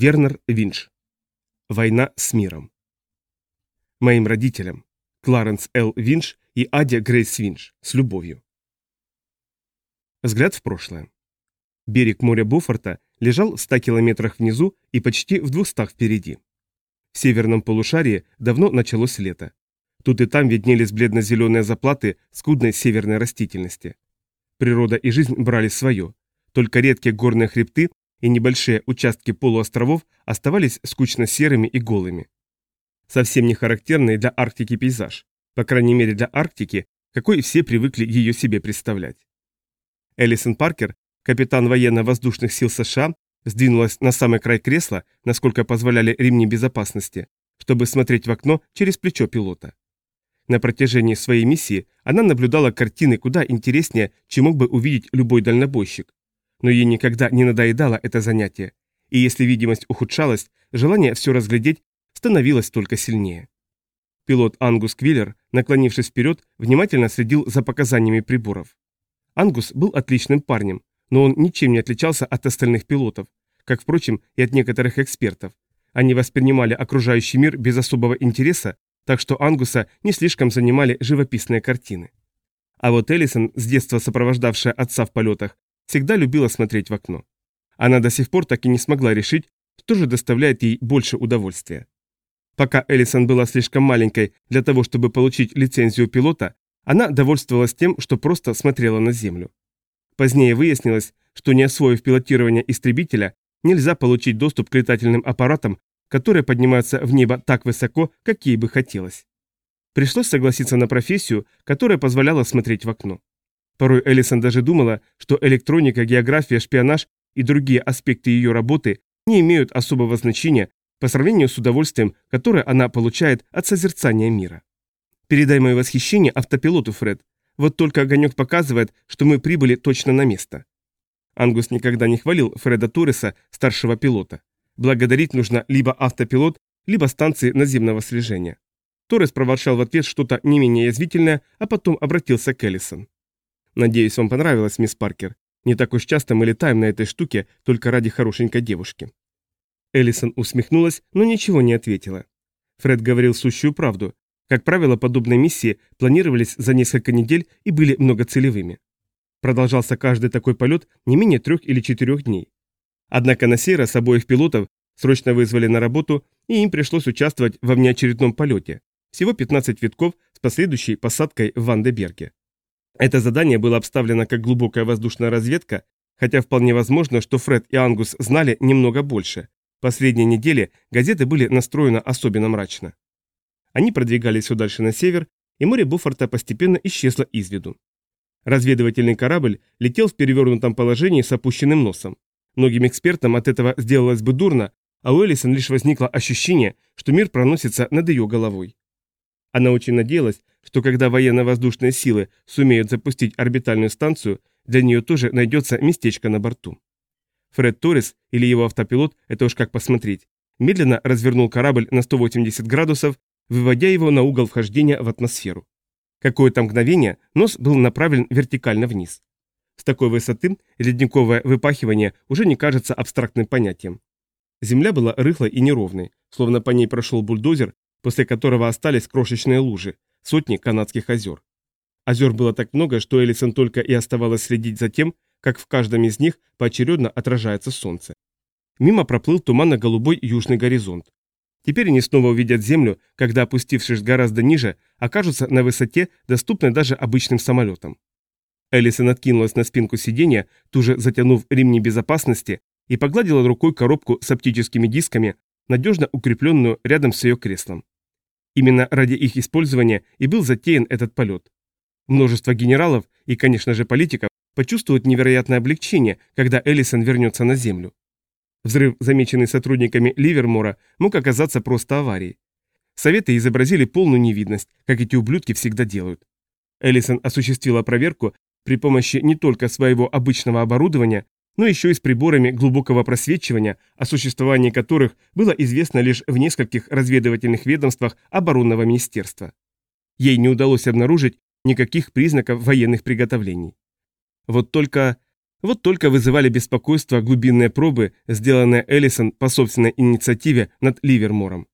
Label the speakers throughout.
Speaker 1: Вернер Винч. Война с миром. Моим родителям, Кларенс Л. Винч и Адя Грейс Винч, с любовью. Взгляд в прошлое. Берег моря Бофорта лежал в 100 километрах внизу и почти в 200 впереди. В северном полушарии давно началось лето. Тут и там виднелись бледно-зеленые заплаты скудной северной растительности. Природа и жизнь брали свое. Только редкие горные хребты и небольшие участки полуостровов оставались скучно серыми и голыми. Совсем не характерный для Арктики пейзаж, по крайней мере для Арктики, какой все привыкли ее себе представлять. Элисон Паркер, капитан военно-воздушных сил США, сдвинулась на самый край кресла, насколько позволяли ремни безопасности, чтобы смотреть в окно через плечо пилота. На протяжении своей миссии она наблюдала картины куда интереснее, чем мог бы увидеть любой дальнобойщик но ей никогда не надоедало это занятие, и если видимость ухудшалась, желание все разглядеть становилось только сильнее. Пилот Ангус Квиллер, наклонившись вперед, внимательно следил за показаниями приборов. Ангус был отличным парнем, но он ничем не отличался от остальных пилотов, как, впрочем, и от некоторых экспертов. Они воспринимали окружающий мир без особого интереса, так что Ангуса не слишком занимали живописные картины. А вот Эллисон, с детства сопровождавшая отца в полетах, всегда любила смотреть в окно. Она до сих пор так и не смогла решить, что же доставляет ей больше удовольствия. Пока Эллисон была слишком маленькой для того, чтобы получить лицензию пилота, она довольствовалась тем, что просто смотрела на Землю. Позднее выяснилось, что не освоив пилотирование истребителя, нельзя получить доступ к летательным аппаратам, которые поднимаются в небо так высоко, как ей бы хотелось. Пришлось согласиться на профессию, которая позволяла смотреть в окно. Порой Эллисон даже думала, что электроника, география, шпионаж и другие аспекты ее работы не имеют особого значения по сравнению с удовольствием, которое она получает от созерцания мира. Передай мое восхищение автопилоту, Фред. Вот только огонек показывает, что мы прибыли точно на место. Ангус никогда не хвалил Фреда Торреса, старшего пилота. Благодарить нужно либо автопилот, либо станции наземного слежения. Торрес проворчал в ответ что-то не менее язвительное, а потом обратился к Эллисон. Надеюсь, вам понравилось, мисс Паркер. Не так уж часто мы летаем на этой штуке только ради хорошенькой девушки. Эллисон усмехнулась, но ничего не ответила. Фред говорил сущую правду. Как правило, подобные миссии планировались за несколько недель и были многоцелевыми. Продолжался каждый такой полет не менее трех или четырех дней. Однако на сей раз обоих пилотов срочно вызвали на работу, и им пришлось участвовать во внеочередном полете. Всего 15 витков с последующей посадкой в Вандеберге. Это задание было обставлено как глубокая воздушная разведка, хотя вполне возможно, что Фред и Ангус знали немного больше. Последние недели газеты были настроены особенно мрачно. Они продвигались все дальше на север, и море Буфорта постепенно исчезло из виду. Разведывательный корабль летел в перевернутом положении с опущенным носом. Многим экспертам от этого сделалось бы дурно, а у Эллисон лишь возникло ощущение, что мир проносится над ее головой. Она очень надеялась, что когда военно-воздушные силы сумеют запустить орбитальную станцию, для нее тоже найдется местечко на борту. Фред Торрес или его автопилот, это уж как посмотреть, медленно развернул корабль на 180 градусов, выводя его на угол вхождения в атмосферу. Какое-то мгновение нос был направлен вертикально вниз. С такой высоты ледниковое выпахивание уже не кажется абстрактным понятием. Земля была рыхлой и неровной, словно по ней прошел бульдозер, после которого остались крошечные лужи, сотни канадских озер. Озер было так много, что Элисон только и оставалось следить за тем, как в каждом из них поочередно отражается солнце. Мимо проплыл туманно-голубой южный горизонт. Теперь они снова увидят Землю, когда, опустившись гораздо ниже, окажутся на высоте, доступной даже обычным самолетам. Элисон откинулась на спинку сиденья, туже затянув ремни безопасности, и погладила рукой коробку с оптическими дисками, надежно укрепленную рядом с ее креслом. Именно ради их использования и был затеян этот полет. Множество генералов и, конечно же, политиков почувствуют невероятное облегчение, когда Эллисон вернется на Землю. Взрыв, замеченный сотрудниками Ливермора, мог оказаться просто аварией. Советы изобразили полную невидность, как эти ублюдки всегда делают. Эллисон осуществила проверку при помощи не только своего обычного оборудования, но еще и с приборами глубокого просвечивания, о существовании которых было известно лишь в нескольких разведывательных ведомствах оборонного министерства. Ей не удалось обнаружить никаких признаков военных приготовлений. Вот только Вот только вызывали беспокойство глубинные пробы, сделанные Эллисон по собственной инициативе над Ливермором.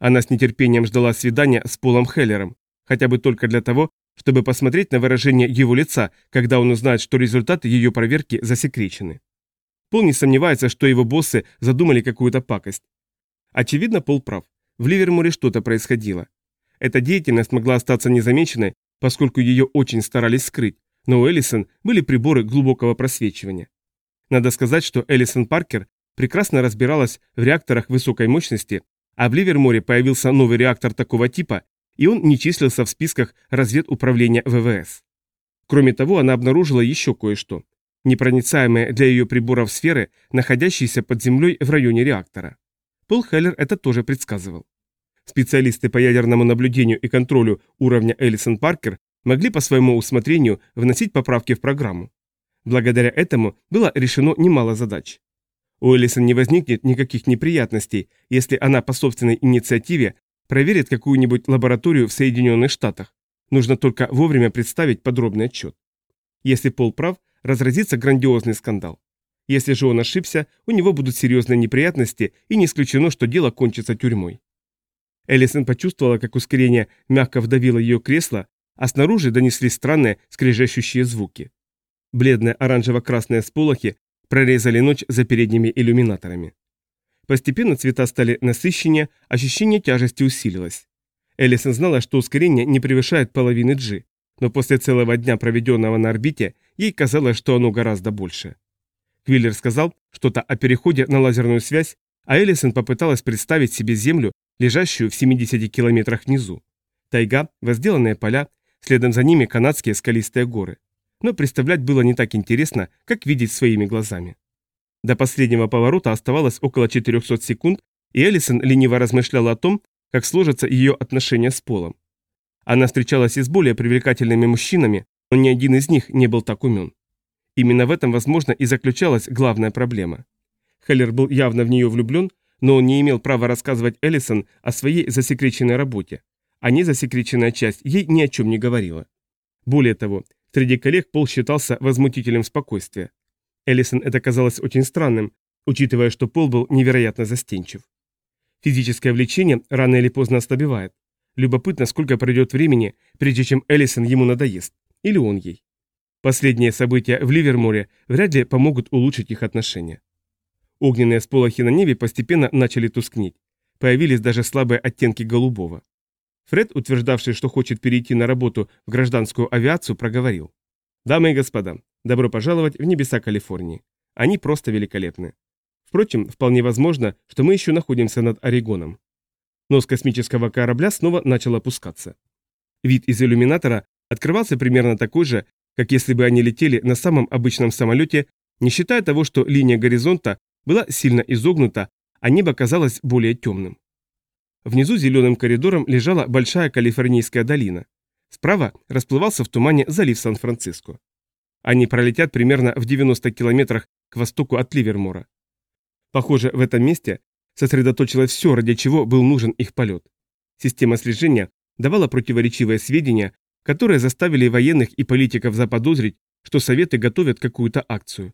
Speaker 1: Она с нетерпением ждала свидания с Полом Хеллером, хотя бы только для того, чтобы посмотреть на выражение его лица, когда он узнает, что результаты ее проверки засекречены. Пол не сомневается, что его боссы задумали какую-то пакость. Очевидно, Пол прав. В Ливерморе что-то происходило. Эта деятельность могла остаться незамеченной, поскольку ее очень старались скрыть, но у Эллисон были приборы глубокого просвечивания. Надо сказать, что Эллисон Паркер прекрасно разбиралась в реакторах высокой мощности, а в Ливерморе появился новый реактор такого типа, и он не числился в списках разведуправления ВВС. Кроме того, она обнаружила еще кое-что. Непроницаемые для ее приборов сферы, находящиеся под землей в районе реактора. Пол Хеллер это тоже предсказывал. Специалисты по ядерному наблюдению и контролю уровня Эллисон Паркер могли по своему усмотрению вносить поправки в программу. Благодаря этому было решено немало задач. У Эллисон не возникнет никаких неприятностей, если она по собственной инициативе проверит какую-нибудь лабораторию в Соединенных Штатах. Нужно только вовремя представить подробный отчет. Если Пол прав, разразится грандиозный скандал. Если же он ошибся, у него будут серьезные неприятности, и не исключено, что дело кончится тюрьмой. Эллисон почувствовала, как ускорение мягко вдавило ее кресло, а снаружи донеслись странные скрежещущие звуки. Бледные оранжево-красные сполохи прорезали ночь за передними иллюминаторами. Постепенно цвета стали насыщеннее, ощущение тяжести усилилось. Эллисон знала, что ускорение не превышает половины G, но после целого дня, проведенного на орбите, ей казалось, что оно гораздо больше. Квиллер сказал что-то о переходе на лазерную связь, а Эллисон попыталась представить себе Землю, лежащую в 70 километрах внизу. Тайга, возделанные поля, Следом за ними канадские скалистые горы. Но представлять было не так интересно, как видеть своими глазами. До последнего поворота оставалось около 400 секунд, и Эллисон лениво размышляла о том, как сложатся ее отношения с Полом. Она встречалась и с более привлекательными мужчинами, но ни один из них не был так умен. Именно в этом, возможно, и заключалась главная проблема. Хеллер был явно в нее влюблен, но он не имел права рассказывать Эллисон о своей засекреченной работе а незасекреченная часть ей ни о чем не говорила. Более того, среди коллег Пол считался возмутителем спокойствия. Эллисон это казалось очень странным, учитывая, что Пол был невероятно застенчив. Физическое влечение рано или поздно ослабевает. Любопытно, сколько пройдет времени, прежде чем Эллисон ему надоест. Или он ей. Последние события в Ливерморе вряд ли помогут улучшить их отношения. Огненные сполохи на небе постепенно начали тускнеть. Появились даже слабые оттенки голубого. Фред, утверждавший, что хочет перейти на работу в гражданскую авиацию, проговорил. «Дамы и господа, добро пожаловать в небеса Калифорнии. Они просто великолепны. Впрочем, вполне возможно, что мы еще находимся над Орегоном». Нос космического корабля снова начал опускаться. Вид из иллюминатора открывался примерно такой же, как если бы они летели на самом обычном самолете, не считая того, что линия горизонта была сильно изогнута, а небо казалось более темным. Внизу зеленым коридором лежала большая калифорнийская долина. Справа расплывался в тумане залив Сан-Франциско. Они пролетят примерно в 90 километрах к востоку от Ливермора. Похоже, в этом месте сосредоточилось все, ради чего был нужен их полет. Система слежения давала противоречивые сведения, которые заставили военных и политиков заподозрить, что Советы готовят какую-то акцию.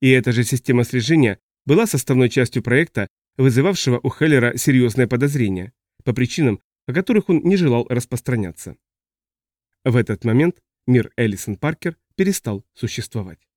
Speaker 1: И эта же система слежения была составной частью проекта, вызывавшего у Хеллера серьезное подозрение, по причинам, о которых он не желал распространяться. В этот момент мир Эллисон Паркер перестал существовать.